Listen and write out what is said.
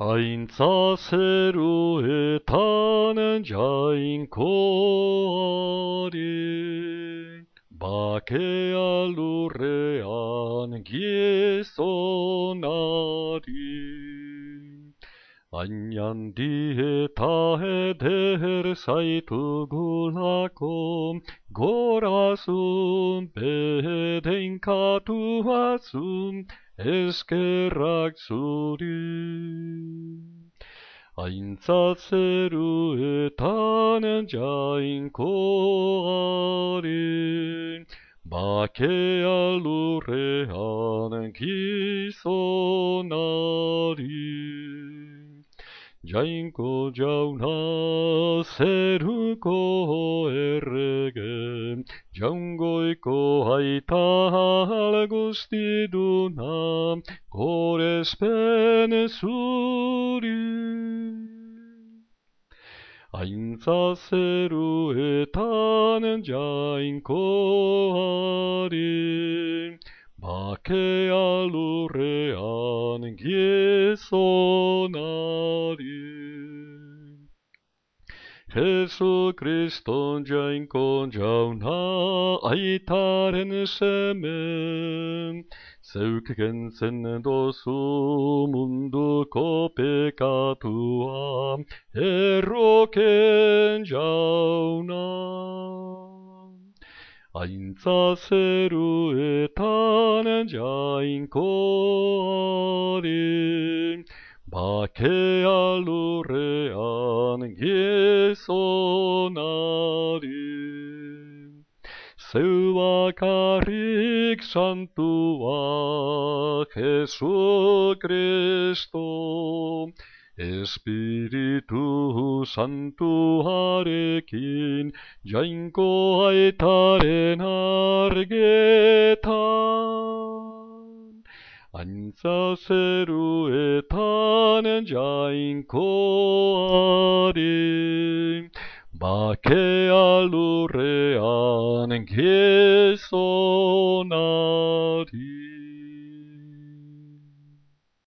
aintzasero etanen jainkoari, bakea alurrean gizonari. Ainan dieta eder zaitu gulako, gorazun beden katuazun, eskerrak zuri. Aintzat zeruetan jainkoaren, bakea lurrean gizonari. Jainko jauna zeruko errege, jaungoiko agostiduna cores pene suri. Ain saceru etan jain coari Bache alurrean giesonari Jesu Kriston jain kon jauna aitaren semen, Zeukeken zen dozu munduko pekatua, erroken jauna. Aintza zeruetan jainko Bache alurean gesonari, Zeua karik santua Jesu Kristo, Espiritu santuarekin jainko aitaren argetan anza seruetan jainkoari bake alurrean gesonari